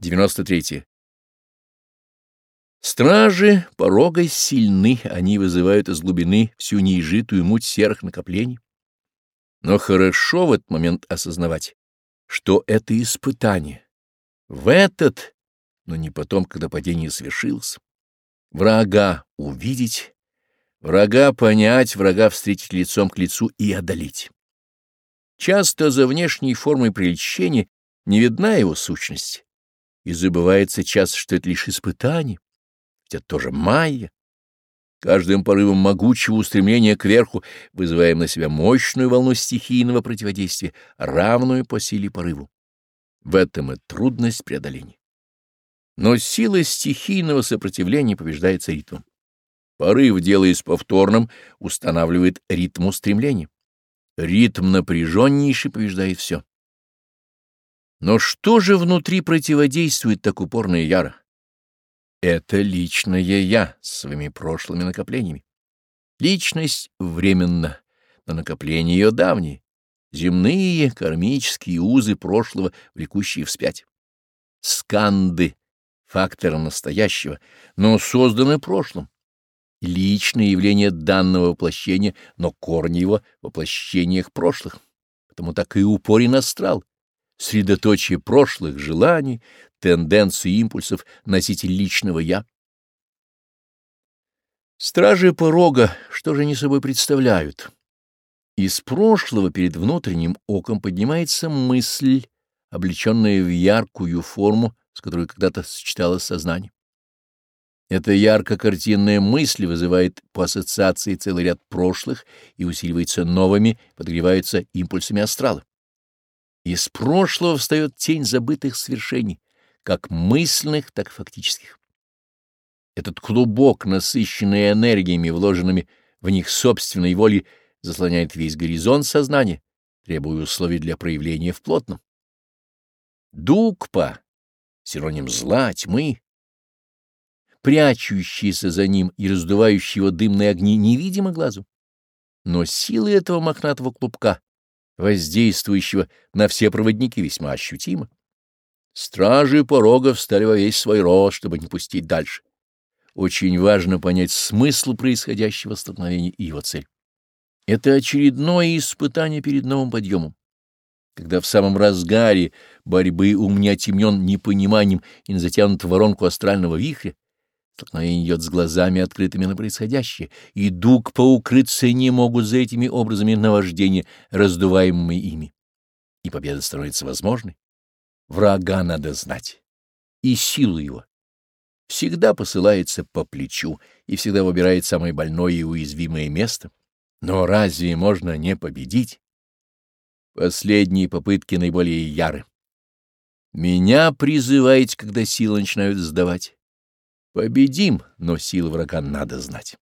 93. Стражи порога сильны, они вызывают из глубины всю неизжитую муть серых накоплений. Но хорошо в этот момент осознавать, что это испытание. В этот, но не потом, когда падение свершилось. Врага увидеть, врага понять, врага встретить лицом к лицу и одолеть. Часто за внешней формой прельщения не видна его сущность и забывается сейчас, что это лишь испытание, ведь это тоже майя. Каждым порывом могучего устремления кверху вызываем на себя мощную волну стихийного противодействия, равную по силе порыву. В этом и трудность преодоления. Но сила стихийного сопротивления побеждается ритмом. Порыв, делаясь повторным, устанавливает ритм устремления. Ритм напряженнейший побеждает все. Но что же внутри противодействует так упорно и яро? Это личное «я» с своими прошлыми накоплениями. Личность временна, но накопления ее давние, земные кармические узы прошлого, влекущие вспять. Сканды — фактора настоящего, но созданы прошлым. Личное явление данного воплощения, но корни его — воплощениях прошлых. Потому так и упорен астрал, средоточие прошлых желаний, тенденции, импульсов носитель личного «я». Стражи порога, что же они собой представляют? Из прошлого перед внутренним оком поднимается мысль, облеченная в яркую форму, с которой когда-то сочеталось сознание. Эта ярко-картинная мысль вызывает по ассоциации целый ряд прошлых и усиливается новыми, подогревается импульсами астрала из прошлого встает тень забытых свершений, как мысленных, так и фактических. Этот клубок, насыщенный энергиями, вложенными в них собственной воли, заслоняет весь горизонт сознания, требуя условий для проявления в плотном. Дукпа — синоним зла, тьмы, прячущиеся за ним и раздувающие его дымные огни невидимо глазу. Но силы этого мохнатого клубка воздействующего на все проводники, весьма ощутимо. Стражи порога встали весь свой рост, чтобы не пустить дальше. Очень важно понять смысл происходящего столкновения и его цель. Это очередное испытание перед новым подъемом, когда в самом разгаре борьбы ум не отемнен непониманием и не затянут воронку астрального вихря, столкновение идет с глазами открытыми на происходящее. и к поукрыться не могут за этими образами наваждения, раздуваемыми ими. И победа становится возможной. Врага надо знать. И силу его. Всегда посылается по плечу и всегда выбирает самое больное и уязвимое место. Но разве можно не победить? Последние попытки наиболее яры. Меня призываете, когда силы начинают сдавать победим, но сил врага надо знать.